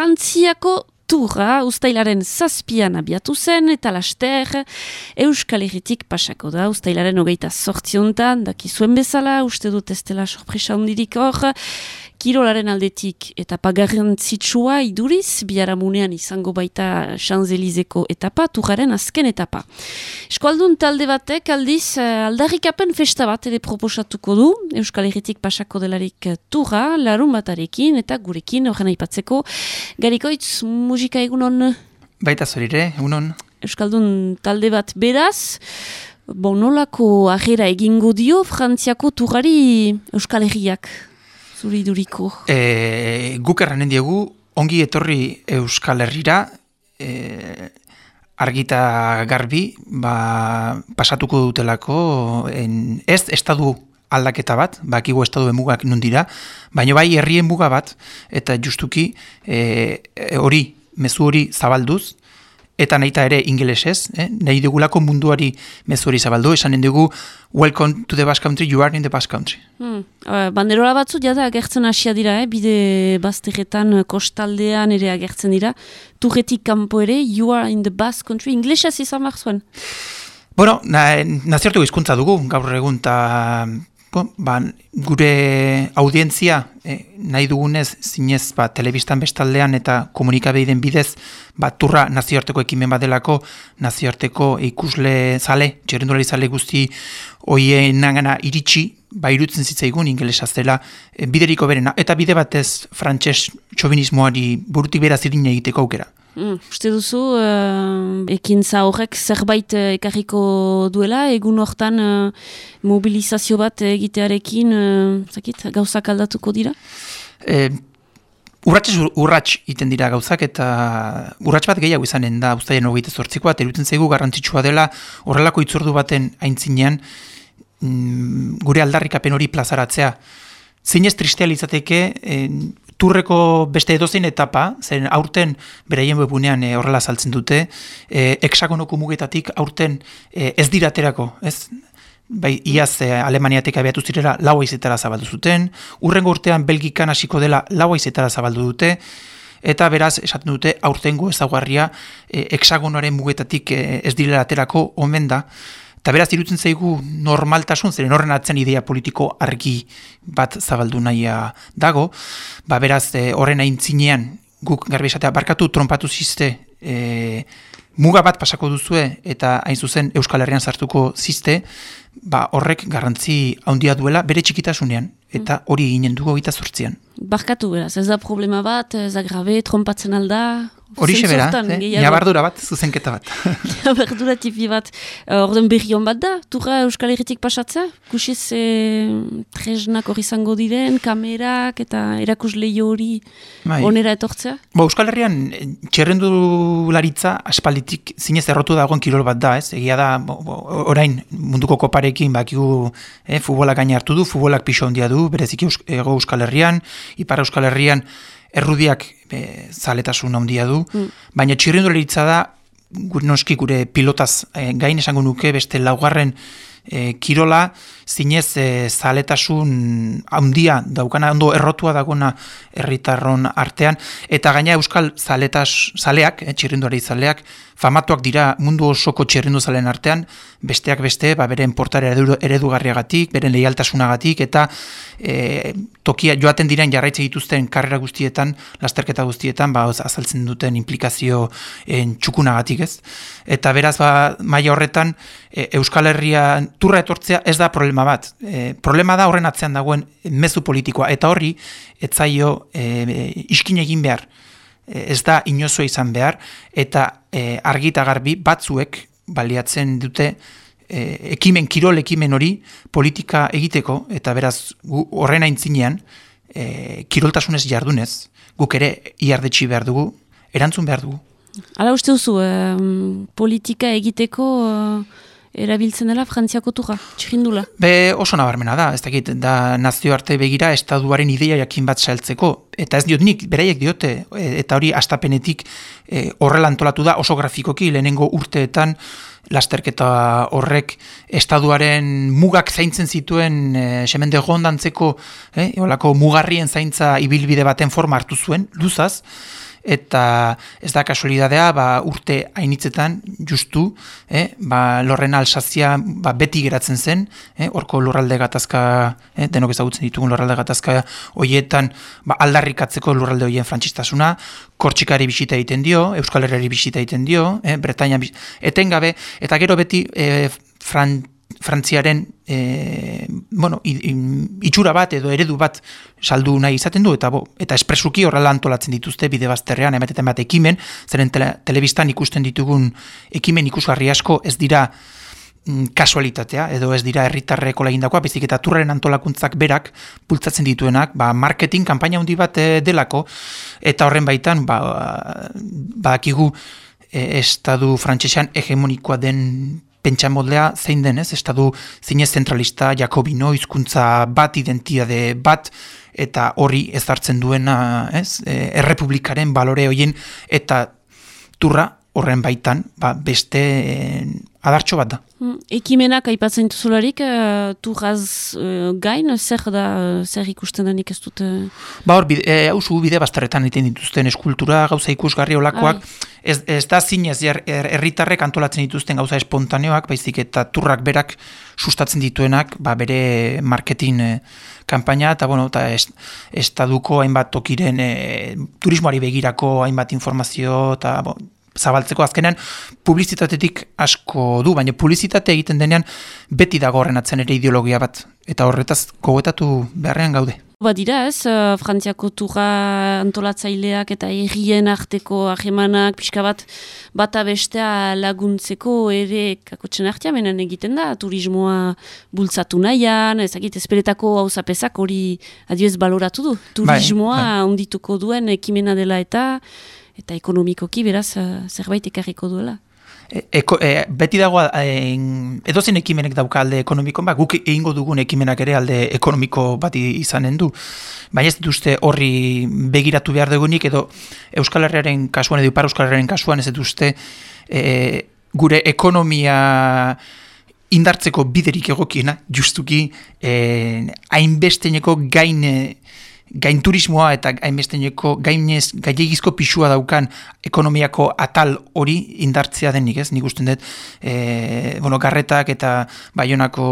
Frantziako turra, ustailaren zazpian abiatu zen, eta laster Euskal Herritik pasako da, ustailaren hogeita sortziontan, daki zuen bezala, uste dut ez dela sorpresa hundirik hor, kirolaren aldetik eta pagarrantzitsua iduriz, biharamunean izango baita Champs-Élyseko etapa, turraren azken etapa. Eskualdun talde batek aldiz eh, aldarrikapen festa bat ere proposatuko du, Euskal Herritik pasako delarik turra, larun batarekin eta gurekin, horren aipatzeko, garikoitz musika egunon? Baita zorire, egunon? Euskaldun talde bat beraz, bonolako ajera egingo dio, frantziako turrari Euskal Herriak zuri duriko? E, guk erranen diegu, ongi etorri Euskal Herrira, e, argita garbi, ba, pasatuko dutelako, en, ez estadu aldaketa bat, bakigu estadu emugak nundira, baina bai herrien muga bat, eta justuki e, hori, mezu hori zabalduz, eta nahita ere ingelesez, eh? nahi dugulako munduari mezuri zabaldu, esanen dugu, welcome to the Basque Country, you are in the Basque Country. Hmm. Uh, banderola batzu, jada agertzen hasia dira, eh? bide bazteretan, eh, kostaldean ere agertzen dira, turretik kanpo ere, you are in the Basque Country, inglesez izan behar zuen? Bueno, na, naziertu izkuntza dugu, gaur egun, eta bon, ba, gure audientzia eh, nahi dugunez zinez ba, telebistan bestaldean eta komunikabeiden bidez ba, turra nazioarteko ekimen badelako nazioarteko ikusle zale, txerrendulari zale guzti hoien nagana iritsi ba irutzen zitzaigun ingelesa zela e, bideriko berena eta bide batez frantses txobinismoari burutik beraz irin egiteko aukera. Mm, uste duzu, uh, ekintza horrek zerbait uh, ekarriko duela, egun hortan uh, mobilizazio bat egitearekin uh, zakit, gauzak aldatuko dira? E, urratx urrats iten dira gauzak eta urrats bat gehiago izanen da ustaien hogeita zortzikoa, terutzen zaigu garrantzitsua dela horrelako itzordu baten aintzinean mm, gure aldarrikapen hori plazaratzea. Zinez tristea izateke, turreko beste edozein etapa, zen aurten beraien webunean e, horrela saltzen dute, e, hexagonoko mugetatik aurten e, ez diraterako, ez? Bai, iaz e, Alemaniatek abiatu zirela lau aizetara zabaldu zuten, urrengo urtean Belgikan hasiko dela lau aizetara zabaldu dute, eta beraz esaten dute aurtengo ezaguarria e, hexagonoaren mugetatik e, ez direla aterako omen da, Eta beraz, irutzen zaigu normaltasun, zeren horren atzen idea politiko argi bat zabaldu nahia dago. Ba, beraz, e, horren aintzinean, guk garbi esatea, barkatu trompatu ziste e, muga bat pasako duzue eta hain zuzen Euskal Herrian sartuko ziste, ba, horrek garrantzi handia duela bere txikitasunean eta hori eginen dugu gita zortzian. Barkatu beraz, ez da problema bat, ez da grabe, trompatzen alda, Hori bera, eh? bat, zuzenketa bat. Nabardura tipi bat. Uh, orden berri bat da, turra Euskal Herritik pasatzea? Kusiz eh, tresnak hori zango diren, kamerak eta erakus lehi hori bai. onera etortzea? Ba, Euskal Herrian eh, txerrendu laritza aspalditik zinez errotu dagoen kirol bat da, ez? Egia da, orain munduko koparekin bakigu eh, futbolak gaina hartu du, futbolak pixo ondia du, bereziki Euskal Herrian, ipar Euskal Herrian, errudiak e, zaletasun handia du, mm. baina txirrindularitza da, noski gure pilotaz e, gain esango nuke beste laugarren e, kirola, zinez e, zaletasun handia daukana, ondo errotua dagona herritarron artean, eta gaina euskal zaletas, zaleak, e, txirrindulari zaleak, famatuak dira mundu osoko txerrindu zalen artean, besteak beste, ba, beren portare eredugarriagatik, beren lehialtasunagatik, eta e, tokia joaten diren jarraitze dituzten karrera guztietan, lasterketa guztietan, ba, azaltzen duten implikazio en, txukunagatik ez. Eta beraz, ba, maila horretan, e, Euskal Herria turra etortzea ez da problema bat. E, problema da horren atzean dagoen mezu politikoa, eta horri, etzaio e, iskin egin behar ez da inozoa izan behar, eta e, argita garbi batzuek baliatzen dute e, ekimen, kirol ekimen hori politika egiteko, eta beraz horren aintzinean, e, kiroltasunez jardunez, guk ere iardetxi behar dugu, erantzun behar dugu. Hala uste duzu, politika egiteko erabiltzen dela frantziako turra, txirindula? Be oso nabarmena da, ez dakit, da nazioarte begira estaduaren ideia jakin bat saltzeko, eta ez diot nik, beraiek diote, e, eta hori astapenetik e, horrela antolatu da oso grafikoki lehenengo urteetan lasterketa horrek estaduaren mugak zaintzen zituen e, semende gondantzeko e, olako mugarrien zaintza ibilbide baten forma hartu zuen, luzaz, eta ez da kasualidadea ba, urte hainitzetan justu eh, ba, lorren alsazia ba, beti geratzen zen eh, orko lurralde gatazka eh, denok ezagutzen ditugun lurralde gatazka hoietan ba, aldarrikatzeko lurralde hoien frantzistasuna kortxikari bisita egiten dio Euskal Herreri bisita egiten dio eh, Bretaña etengabe eta gero beti eh, Frantziaren e, bueno, itxura bat edo eredu bat saldu nahi izaten du, eta bo, eta espresuki horrela antolatzen dituzte bide bazterrean, emateten bat ekimen, zeren tele, telebistan ikusten ditugun ekimen ikusgarri asko ez dira mm, kasualitatea, edo ez dira herritarreko lagindakoa, bezik eta turraren antolakuntzak berak bultzatzen dituenak, ba, marketing kanpaina handi bat e, delako, eta horren baitan, ba, badakigu e, estadu frantsesean hegemonikoa den pentsamoldea zein den, ez? Estadu zinez zentralista, jakobino, hizkuntza bat, identiade bat, eta hori ez hartzen duena, ez? E, errepublikaren balore hoien, eta turra horren baitan, ba, beste e, adartxo bat da. Mm, ekimenak aipatzen duzularik, uh, turraz uh, gain, zer da, zer ikusten denik ez dute? Ba hor, bide, e, bide bastarretan iten dituzten eskultura, gauza ikusgarri olakoak, ez, ez da zinez er, erritarrek antolatzen dituzten gauza espontaneoak, baizik eta turrak berak sustatzen dituenak, ba, bere marketing e, kampaina, eta bueno, eta estaduko hainbat tokiren e, turismoari begirako hainbat informazio, eta bon, zabaltzeko azkenean publizitatetik asko du, baina publizitate egiten denean beti dago horren atzen ere ideologia bat, eta horretaz gogoetatu beharrean gaude. Ba dira ez, uh, Frantziako turra antolatzaileak eta errien arteko ahemanak, pixka bat bata bestea laguntzeko ere kakotxen artea menen egiten da, turismoa bultzatu nahian, ezagit, esperetako hau zapezak hori adioez baloratu du. Bai, turismoa bai, bai. ondituko duen ekimena dela eta eta ekonomikoki beraz uh, zerbait ekarriko duela. E, eko, e, beti dago e, edozen ekimenek dauka alde ekonomiko, ba, guk egingo dugun ekimenak ere alde ekonomiko bat izanen du. Baina ez dituzte horri begiratu behar dugunik, edo Euskal Herriaren kasuan, edo Ipar Euskal Herriaren kasuan ez dituzte e, gure ekonomia indartzeko biderik egokiena, justuki hainbesteneko gaine gainturismoa eta gainbesteneko gainez gailegizko pisua daukan ekonomiako atal hori indartzea denik, ez? Nik usten dut e, bueno, garretak eta baionako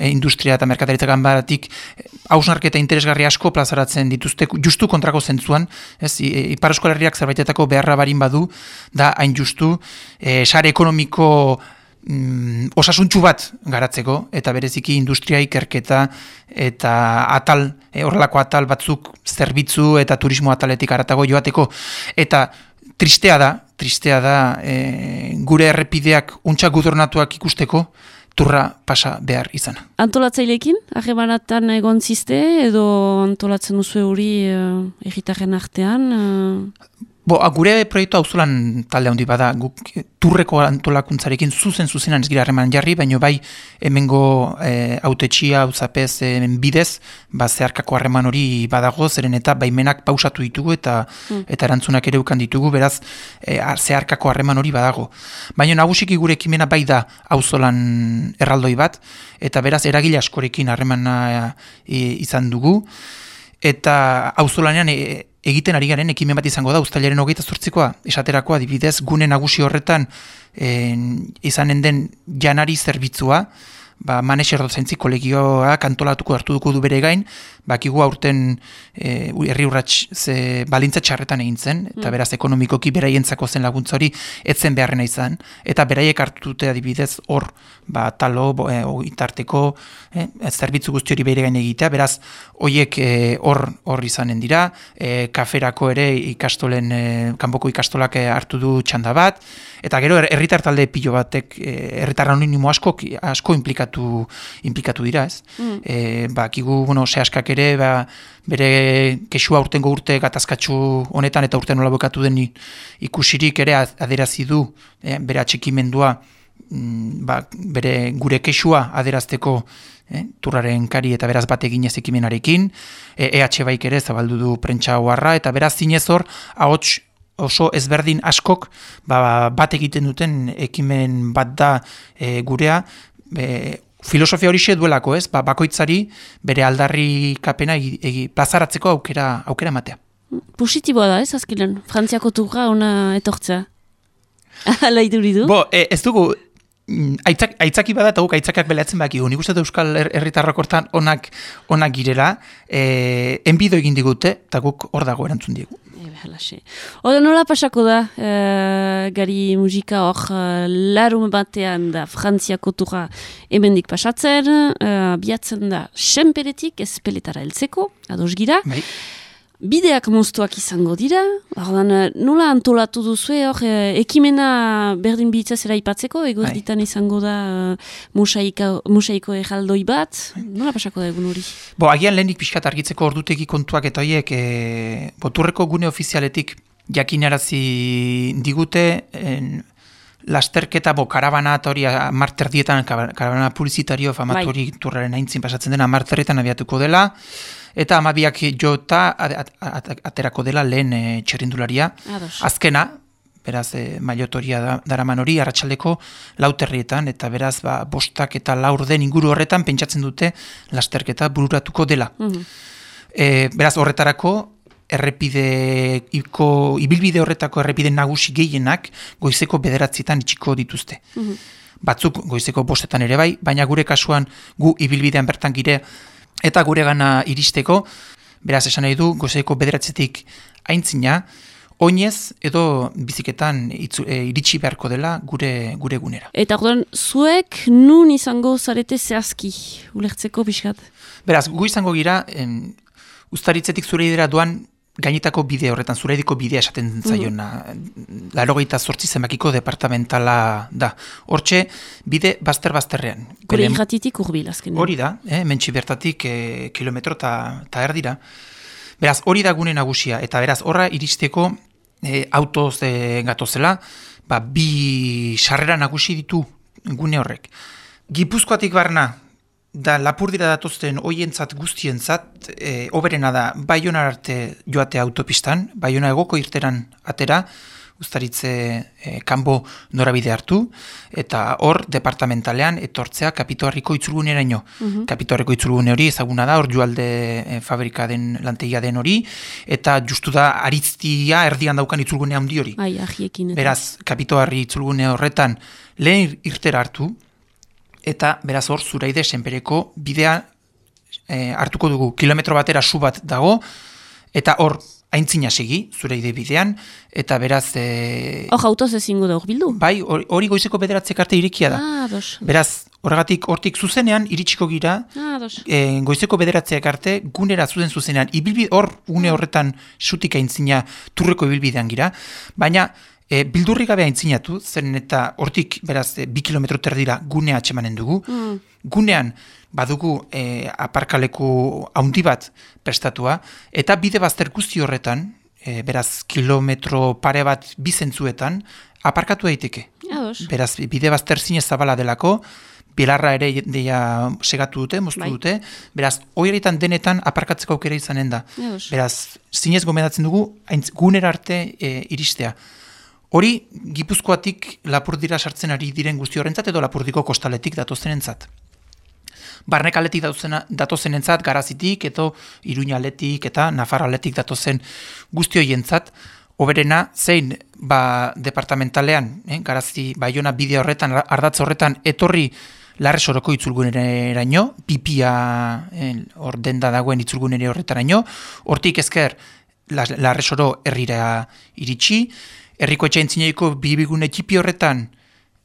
e, industria eta merkataritza ganbaratik e, hausnarketa interesgarri asko plazaratzen dituzte justu kontrako zentzuan, ez? Ipar Herriak zerbaitetako beharra barin badu da hain justu e, sare ekonomiko mm, osasuntxu bat garatzeko, eta bereziki industria ikerketa eta atal, e, horrelako atal batzuk zerbitzu eta turismo ataletik aratago joateko. Eta tristea da, tristea da e, gure errepideak untxak gudornatuak ikusteko, turra pasa behar izan. Antolatzailekin, ahemanatan egon ziste, edo antolatzen duzu hori uh, erritaren artean? Uh... Bo, gure proiektu auzolan talde handi bada, guk turreko antolakuntzarekin zuzen zuzenan ez gira harreman jarri, baino bai hemengo e, autetxia, uzapez, e, bidez, ba, zeharkako harreman hori badago, zeren eta baimenak pausatu ditugu eta mm. eta erantzunak ere ukan ditugu, beraz e, zeharkako harreman hori badago. Baina nagusiki gure ekimena bai da auzolan erraldoi bat, eta beraz eragile askorekin harremana e, izan dugu, eta auzolanean e, egiten ari garen ekimen bat izango da uztailaren hogeita zortzikoa, esaterakoa adibidez gune nagusi horretan izanen den janari zerbitzua, ba, maneser dozentzi kolegioa kantolatuko hartu duko du bere gain, bakigu aurten e, herri urrats ze balintza txarretan egin zen, eta mm. beraz ekonomikoki beraientzako zen laguntza hori etzen beharrena izan, eta beraiek hartu dute adibidez hor, ba, talo, bo, e, itarteko, e, zerbitzu guzti hori bere gain egitea, beraz, hoiek e, hor hor izanen dira, e, kaferako ere ikastolen, e, kanpoko ikastolak hartu du txanda bat, eta gero herritar talde pilo batek, herritar anonimo asko, asko implikatu, implikatu dira, ez? Mm. E, ba, kigu, bueno, sehaskak ere ba, bere kesua urtengo urte gatazkatsu honetan eta urte nola bokatu den ikusirik ere aderazi du e, bere atxikimendua mm, ba, bere gure kesua aderazteko e, turraren kari eta beraz bat eginez ekimenarekin, e, EH baik ere zabaldu du prentsa hoarra eta beraz zinez hor ahots oso ezberdin askok ba, bat egiten duten ekimen bat da e, gurea, filosofia hori duelako ez, ba, bakoitzari bere aldarri kapena egi, plazaratzeko aukera, aukera matea. Positiboa da ez, azkenean, frantziako turra ona etortzea. Ala iduridu? Bo, e, ez dugu, Mm, aitzak, aitzaki bada eta guk aitzakak beleatzen baki nik uste euskal herritarrak hortan onak, onak girela, e, enbido egin digute, eta guk hor dago erantzun diegu. Hora nola pasako da, e, gari musika hor e, larum batean da frantziako tura emendik pasatzen, e, biatzen da senperetik ez peletara heltzeko, ados gira. Bai. Bideak moztuak izango dira, ordan, eh, nola antolatu duzu, hor, eh, ekimena berdin bitza zera ipatzeko, ego bai. izango da uh, musaiko erraldoi bat, nola pasako da egun hori? Bo, agian lehenik pixkat argitzeko ordutegi kontuak eta horiek, e, boturreko gune ofizialetik jakinarazi digute, en, lasterketa, bo, karabana hori marter dietan, karabana publizitario famatu hori bai. turraren aintzin pasatzen dena, marterretan abiatuko dela, eta amabiak jota aterako dela lehen e, txerrindularia. Azkena, beraz, e, maiotoria da, daraman hori, arratsaldeko lauterrietan, eta beraz, ba, bostak eta laur den inguru horretan pentsatzen dute lasterketa bururatuko dela. Mm beraz, horretarako, errepide, iko, ibilbide horretako errepide nagusi gehienak goizeko bederatzietan itxiko dituzte. Mhm. Batzuk goizeko bostetan ere bai, baina gure kasuan gu ibilbidean bertan gire eta gure gana iristeko, beraz esan nahi du, gozeiko bederatzetik aintzina, oinez edo biziketan itzu, e, iritsi beharko dela gure gure gunera. Eta orduan, zuek nun izango zarete zehazki, ulertzeko biskat? Beraz, gu izango gira, em, ustaritzetik zure idera duan gainetako bide horretan, zurediko bidea esaten mhm. zaiona, mm. larogeita zortzi zenbakiko departamentala da. Hortxe, bide bazter-bazterrean. Gure irratitik urbil, azken. Hori da, eh, mentxi bertatik eh, kilometro eta erdira. Beraz, hori da gune nagusia, eta beraz, horra iristeko eh, autoz eh, gatozela, ba, bi sarrera nagusi ditu gune horrek. Gipuzkoatik barna, da lapurdira datozten hoientzat guztientzat e, oberena da baiona arte joate autopistan, baiona egoko irteran atera, ustaritze e, kanbo norabide hartu, eta hor departamentalean etortzea kapitoarriko itzulgunera ino. Mm Kapitoarriko itzulgune hori ezaguna da, hor joalde e, fabrika den lantegia den hori, eta justu da aritztia erdian daukan itzulgune handi hori. Ai, Beraz, kapitoarri itzulgune horretan lehen irtera hartu, eta beraz hor zuraide senpereko bidea e, hartuko dugu. Kilometro batera su bat dago eta hor aintzina segi zureide bidean eta beraz e, hor autoz ezingo da hor bildu? Bai hori goizeko bederatzek arte irikia da. Ah, beraz horregatik hortik zuzenean iritsiko gira ah, e, goizeko bederatzeak arte gunera zuzen zuzenean. Ibilbide hor une horretan sutik aintzina turreko ibilbidean gira. Baina E, bildurri gabe aintzinatu, zen eta hortik, beraz, e, bi kilometro terdira gunea atxemanen dugu. Mm. Gunean, badugu e, aparkaleku haundi bat prestatua, eta bide bazter guzti horretan, e, beraz, kilometro pare bat bizentzuetan, aparkatu daiteke. Beraz, bide bazter zinez zabala delako, bilarra ere deia segatu dute, moztu bai. dute, beraz, hori denetan aparkatzeko aukera izanen da. Beraz, zinez gomendatzen dugu, aintz, gunera arte e, iristea. Hori, gipuzkoatik lapurdira sartzen ari diren guzti horrentzat edo lapurdiko kostaletik datozenentzat. Barnek aletik datozenentzat, garazitik, edo iruñaletik eta nafaraletik datozen guzti horientzat, oberena zein ba, departamentalean, eh, garazi baiona bide horretan, ardatz horretan, etorri larre soroko itzulguneraino, pipia eh, hor denda dagoen itzulgunere horretaraino, hortik ezker larre soro herrira iritsi, herriko etxaintzineiko bibigune txipi horretan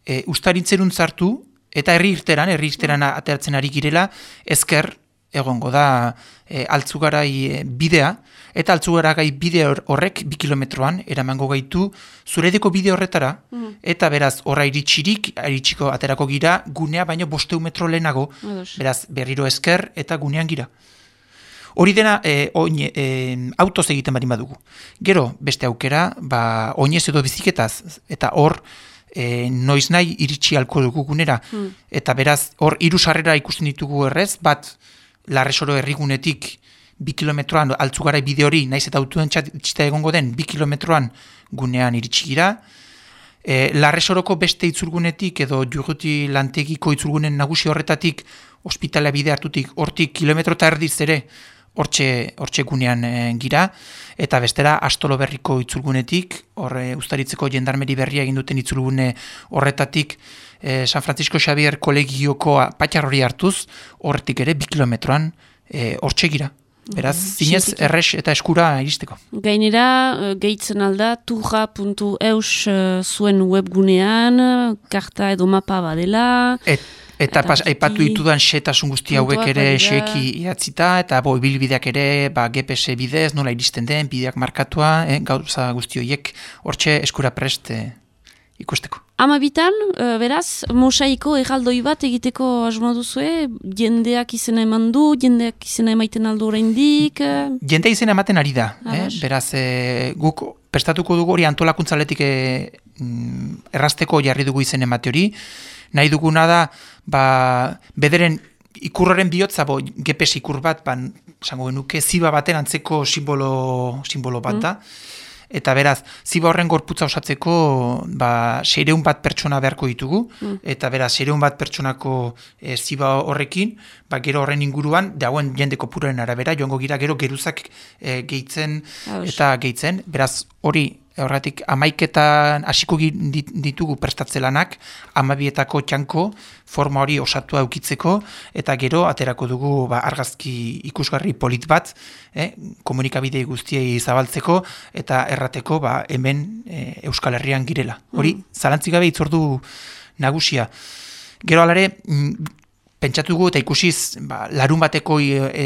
e, ustaritzen untzartu, eta herri irteran, herri irteran ateratzen ari girela, ezker egongo da e, altzugarai e, bidea, eta altzugarai bide horrek bi kilometroan eramango gaitu zuredeko bide horretara, mm. eta beraz horra iritsirik, iritsiko aterako gira, gunea baino bosteu metro lehenago, beraz berriro ezker eta gunean gira. Hori dena e, oin, e, autoz egiten bari badugu. Gero, beste aukera, ba, oinez edo biziketaz, eta hor, e, noiz nahi iritsi alko dugu gunera. Hmm. Eta beraz, hor, iru sarrera ikusten ditugu errez, bat, larresoro errigunetik bi kilometroan, altzugara bide hori, naiz eta autuen txita egongo den, bi kilometroan gunean iritsikira, E, Larresoroko beste itzulgunetik edo juguti lantegiko itzulgunen nagusi horretatik ospitala bide hartutik hortik kilometro eta erdiz ere hortxe, hortxe gunean e, gira eta bestera astolo berriko itzulgunetik horre ustaritzeko jendarmeri berria egin duten itzulgune horretatik e, San Francisco Xavier kolegioko patxar hori hartuz horretik ere bi kilometroan e, hortxe gira. Beraz, mm, zinez, erres eta eskura iristeko. Gainera, eh, gehitzen alda, turra.eus eh, zuen webgunean, karta edo mapa badela. Et, eta, pas, aipatu ditudan setasun guzti hauek ere seki iatzita, eta bo, bilbideak ere, ba, GPS bidez, nola iristen den, bideak markatua, eh, gauza guzti horiek, hortxe eskura preste ikusteko. Ama bitan, uh, beraz, mosaiko erraldoi bat egiteko asmo duzue, jendeak izena eman du, jendeak izena emaiten aldo oraindik. Uh... Jende izena ematen ari da, eh? beraz, eh, guk prestatuko dugu hori antolakuntzaletik eh, mm, errasteko jarri dugu izen emate hori, nahi duguna da, ba, bederen ikurraren bihotza, bo, gepes ikur bat, ban, sango genuke, ziba baten antzeko simbolo, simbolo bat mm. da, eta beraz, ziba horren gorputza osatzeko, ba, seireun bat pertsona beharko ditugu, mm. eta beraz, seireun bat pertsonako e, ziba horrekin, ba, gero horren inguruan, dauen jende kopuroen arabera, joango gira gero geruzak e, gehitzen eta gehitzen, beraz, hori horretik amaiketan hasiko ditugu prestatzelanak, amabietako txanko forma hori osatu aukitzeko, eta gero aterako dugu ba, argazki ikusgarri polit bat, eh, komunikabide guztiei zabaltzeko, eta errateko ba, hemen eh, Euskal Herrian girela. Hori, mm. zalantzik gabe itzordu nagusia. Gero alare, mm, pentsatugu eta ikusiz ba, larun bateko e,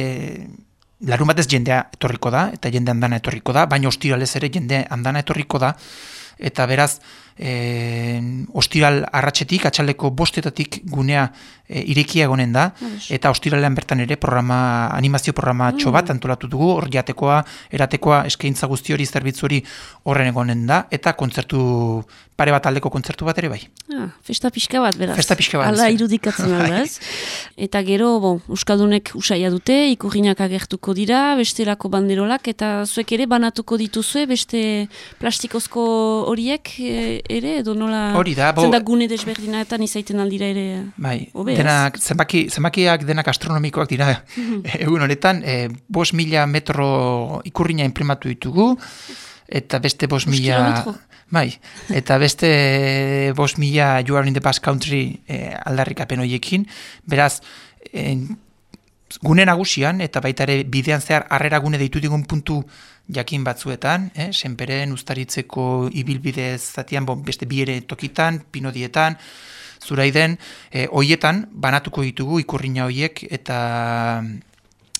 larun batez jendea etorriko da, eta jende andana etorriko da, baina ostiralez ere jende andana etorriko da, eta beraz, e, ostiral arratsetik, atxaleko bostetatik gunea e, irekia egonen da, eta ostiralean bertan ere programa, animazio programa mm. bat antolatu dugu, hor jatekoa, eratekoa, eskaintza guzti hori, zerbitzu hori horren egonen da, eta kontzertu, pare bat aldeko kontzertu bat ere bai. Ah, festa pixka bat, beraz. Festa pixka bat. Ala irudikatzen aldaz. eta gero, bon, Euskaldunek usaia dute, ikurrinak agertuko dira, bestelako banderolak, eta zuek ere banatuko dituzue, beste plastikozko horiek e, ere, edo nola... Hori da, bo... Zendak gune desberdinaetan izaiten aldira ere... Bai, denak, zenbaki, zenbakiak denak astronomikoak dira egun honetan, e, bos mila metro ikurrina imprimatu ditugu, eta beste bos mila... Bai, eta beste bos mila You are in the past country e, aldarrikapen horiekin, beraz, e, gune nagusian, eta baita ere bidean zehar harrera gune deitu digun puntu jakin batzuetan, eh, senperen ustaritzeko ibilbide zatian, bon, beste biere tokitan, pinodietan, zuraiden, eh, hoietan banatuko ditugu ikurrina hoiek eta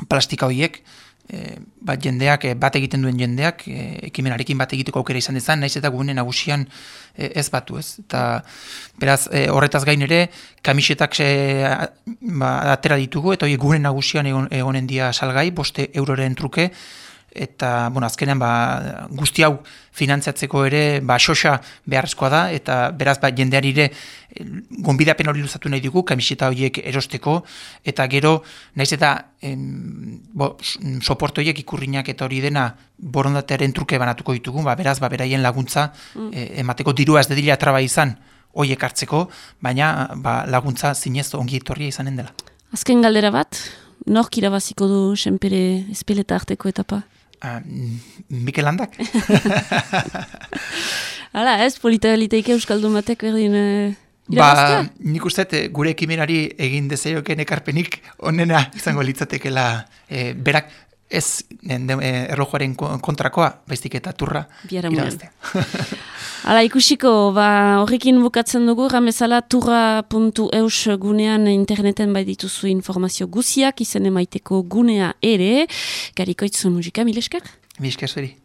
plastika hoiek, eh, bat jendeak, eh, bat egiten duen jendeak, eh, ekimenarekin bat egiteko aukera izan dezan, naiz eta gune nagusian eh, ez batu ez. Eta beraz, eh, horretaz gain ere, kamisetak eh, ba, atera ditugu, eta hori gune nagusian egon, egonen dia salgai, boste euroren truke, eta bueno, azkenean ba, guzti hau finantzatzeko ere ba, xoxa beharrezkoa da, eta beraz ba, jendeari ere gonbidapen hori luzatu nahi dugu, kamiseta horiek erosteko, eta gero, naiz eta em, bo, soporto horiek ikurriñak eta hori dena borondatearen truke banatuko ditugu, ba, beraz, ba, beraien laguntza mm. e, emateko dirua ez dedila traba izan, horiek hartzeko, baina ba, laguntza zinez ongi etorria izanen dela. Azken galdera bat, nork irabaziko du senpere espeleta arteko etapa? Uh, Mikel Handak. Hala, ez, politabiliteik euskaldun batek berdin uh, Ba, nik uste eh, gure ekimenari egin dezaioken ekarpenik onena izango litzatekela e, berak ez erlojuaren kontrakoa, baiztik eta turra irazte. Hala, ikusiko, ba, horrekin bukatzen dugu, ramezala turra.eus gunean interneten bai dituzu informazio guziak, izan emaiteko gunea ere, garikoitzun musika, mileskak? Mileskak, zuri.